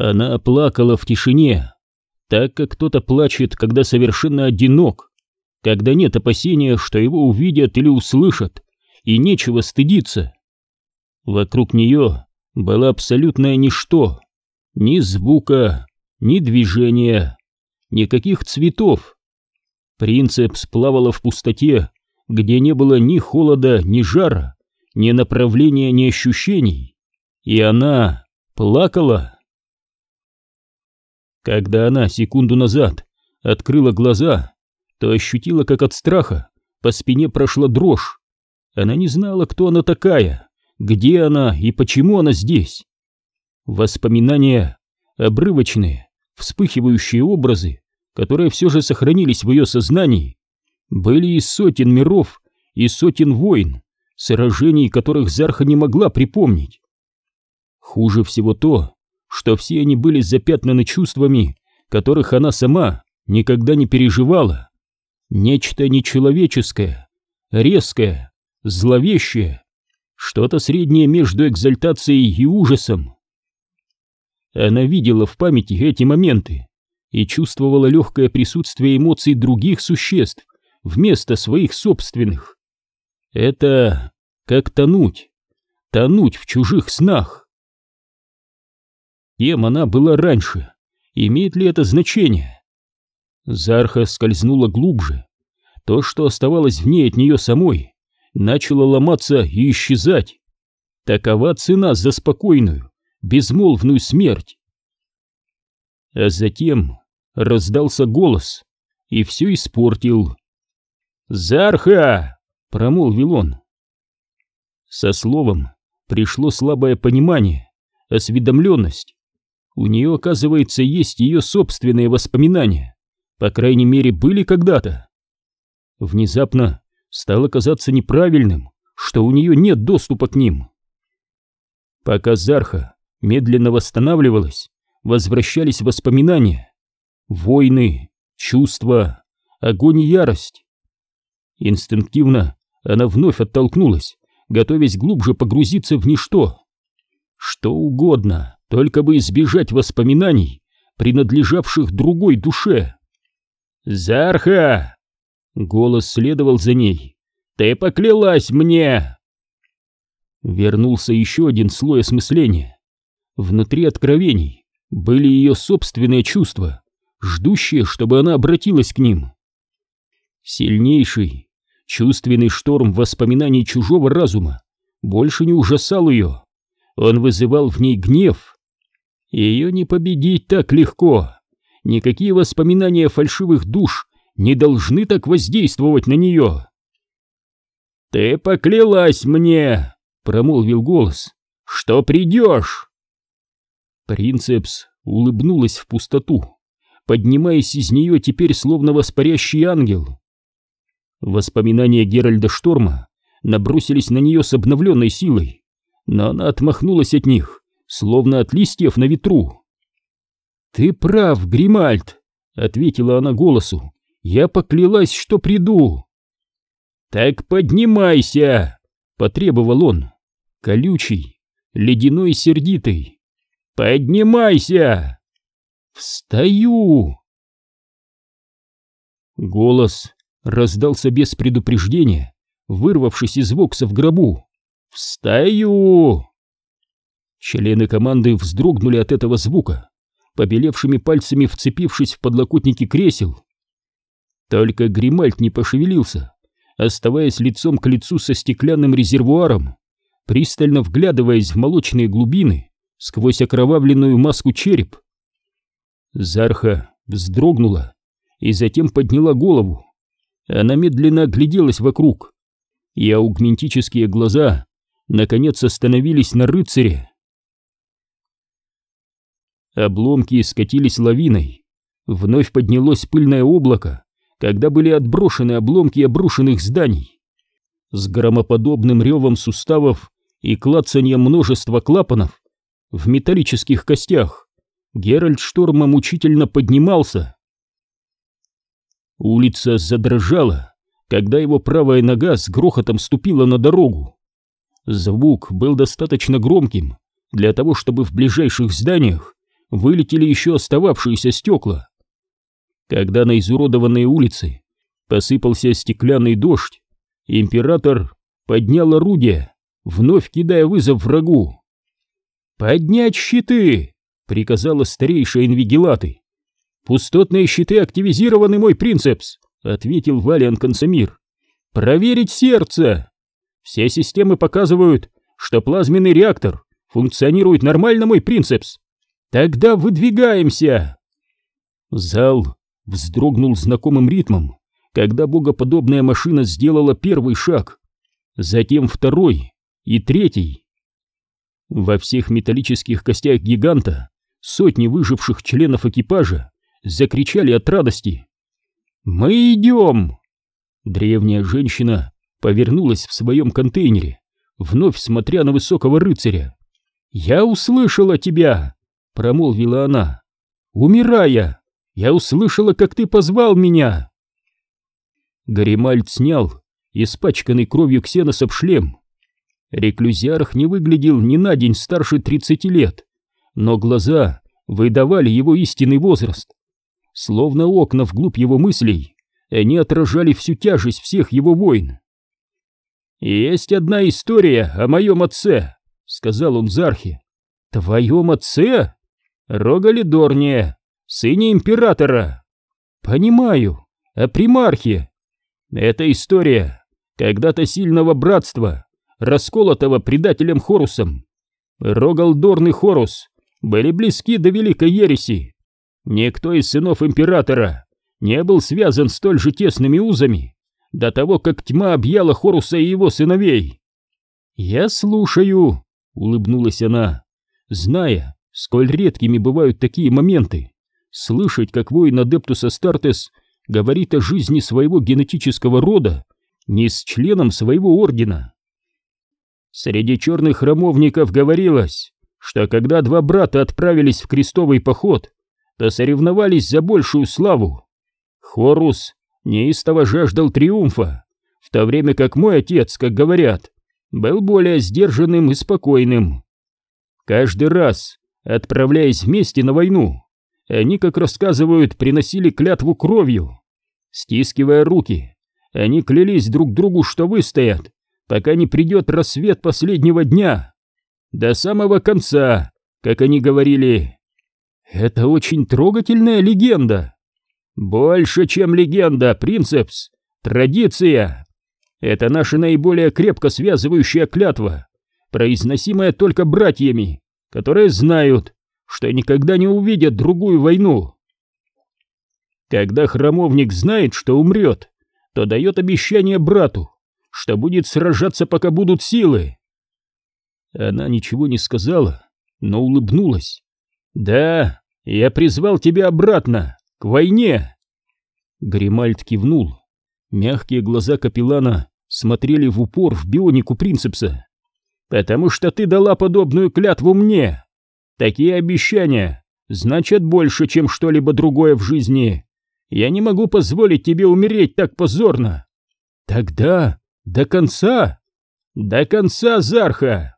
Она плакала в тишине, так как кто-то плачет, когда совершенно одинок, когда нет опасения, что его увидят или услышат, и нечего стыдиться. Вокруг нее было абсолютное ничто, ни звука, ни движения, никаких цветов. Принцепс плавала в пустоте, где не было ни холода, ни жара, ни направления, ни ощущений. И она плакала. Когда она секунду назад открыла глаза, то ощутила, как от страха по спине прошла дрожь. Она не знала, кто она такая, где она и почему она здесь. Воспоминания обрывочные, вспыхивающие образы, которые все же сохранились в ее сознании, были из сотен миров и сотен войн, сражений которых Зарха не могла припомнить. Хуже всего то, что все они были запятнаны чувствами, которых она сама никогда не переживала. Нечто нечеловеческое, резкое, зловещее, что-то среднее между экзальтацией и ужасом. Она видела в памяти эти моменты и чувствовала легкое присутствие эмоций других существ вместо своих собственных. Это как тонуть, тонуть в чужих снах. Кем она была раньше? Имеет ли это значение? Зарха скользнула глубже. То, что оставалось в ней от нее самой, начало ломаться и исчезать. Такова цена за спокойную, безмолвную смерть. А затем раздался голос и все испортил. «Зарха!» — промолвил он. Со словом пришло слабое понимание, осведомленность. У нее, оказывается, есть ее собственные воспоминания. По крайней мере, были когда-то. Внезапно стало казаться неправильным, что у нее нет доступа к ним. Пока Зарха медленно восстанавливалась, возвращались воспоминания. Войны, чувства, огонь и ярость. Инстинктивно она вновь оттолкнулась, готовясь глубже погрузиться в ничто. Что угодно, только бы избежать воспоминаний, принадлежавших другой душе. «Зарха!» Голос следовал за ней. «Ты поклялась мне!» Вернулся еще один слой осмысления. Внутри откровений были ее собственные чувства, ждущие, чтобы она обратилась к ним. Сильнейший, чувственный шторм воспоминаний чужого разума больше не ужасал ее. Он вызывал в ней гнев. Ее не победить так легко. Никакие воспоминания фальшивых душ не должны так воздействовать на нее. «Ты поклялась мне!» — промолвил голос. «Что придешь?» Принцепс улыбнулась в пустоту, поднимаясь из нее теперь словно воспарящий ангел. Воспоминания Геральда Шторма набросились на нее с обновленной силой, но она отмахнулась от них, словно от листьев на ветру. «Ты прав, Гримальд», — ответила она голосу. «Я поклялась, что приду». «Так поднимайся!» — потребовал он, колючий, ледяной и сердитый. «Поднимайся!» «Встаю!» Голос раздался без предупреждения, вырвавшись из вокса в гробу. «Встаю!» Члены команды вздрогнули от этого звука, побелевшими пальцами вцепившись в подлокотники кресел. Только Гримальт не пошевелился, оставаясь лицом к лицу со стеклянным резервуаром, пристально вглядываясь в молочные глубины сквозь окровавленную маску череп. Зарха вздрогнула и затем подняла голову. Она медленно огляделась вокруг, и аугментические глаза наконец остановились на рыцаре. Обломки скатились лавиной. Вновь поднялось пыльное облако, когда были отброшены обломки обрушенных зданий. С громоподобным ревом суставов и клацаньем множества клапанов в металлических костях Геральт Шторма мучительно поднимался. Улица задрожала, когда его правая нога с грохотом ступила на дорогу. Звук был достаточно громким для того, чтобы в ближайших зданиях вылетели еще остававшиеся стекла. Когда на изуродованные улицы посыпался стеклянный дождь, император поднял орудие, вновь кидая вызов врагу. «Поднять щиты!» — приказала старейшая инвигилаты. «Пустотные щиты активизированы, мой принцепс!» — ответил Валиан Консамир. «Проверить сердце!» «Все системы показывают, что плазменный реактор функционирует нормально, мой принцепс!» «Тогда выдвигаемся!» Зал вздрогнул знакомым ритмом, когда богоподобная машина сделала первый шаг, затем второй и третий. Во всех металлических костях гиганта сотни выживших членов экипажа закричали от радости. «Мы идем!» Древняя женщина повернулась в своем контейнере, вновь смотря на высокого рыцаря. «Я услышала тебя!» — промолвила она. «Умирая, я услышала, как ты позвал меня!» Гаримальд снял испачканный кровью ксеносов шлем. Реклюзиарх не выглядел ни на день старше тридцати лет, но глаза выдавали его истинный возраст. Словно окна вглубь его мыслей, они отражали всю тяжесть всех его войн. «Есть одна история о моем отце», — сказал он Зархе. «Твоем отце?» «Рогале Дорния, сыне императора. Понимаю, о примархе. Это история когда-то сильного братства, расколотого предателем Хорусом. Рогалдорн и Хорус были близки до Великой Ереси. Никто из сынов императора не был связан столь же тесными узами до того, как тьма объяла Хоруса и его сыновей. «Я слушаю», — улыбнулась она, зная, сколь редкими бывают такие моменты слышать, как воин Адептус Астартес говорит о жизни своего генетического рода не с членом своего ордена. Среди черных храмовников говорилось, что когда два брата отправились в крестовый поход, то соревновались за большую славу. Хорус неистово жаждал триумфа, в то время как мой отец, как говорят, был более сдержанным и спокойным. Каждый раз, отправляясь вместе на войну, они, как рассказывают, приносили клятву кровью. Стискивая руки, они клялись друг другу, что выстоят, пока не придет рассвет последнего дня. До самого конца, как они говорили. Это очень трогательная легенда. Больше, чем легенда, принцепс. Традиция. Это наша наиболее крепко связывающая клятва, произносимая только братьями, которые знают, что никогда не увидят другую войну. Когда храмовник знает, что умрет, то дает обещание брату, что будет сражаться, пока будут силы. Она ничего не сказала, но улыбнулась. «Да, я призвал тебя обратно, к войне!» Гримальд кивнул. Мягкие глаза капеллана смотрели в упор в бионику принцепса. «Потому что ты дала подобную клятву мне!» Такие обещания значат больше, чем что-либо другое в жизни. Я не могу позволить тебе умереть так позорно. Тогда до конца, до конца, Зарха.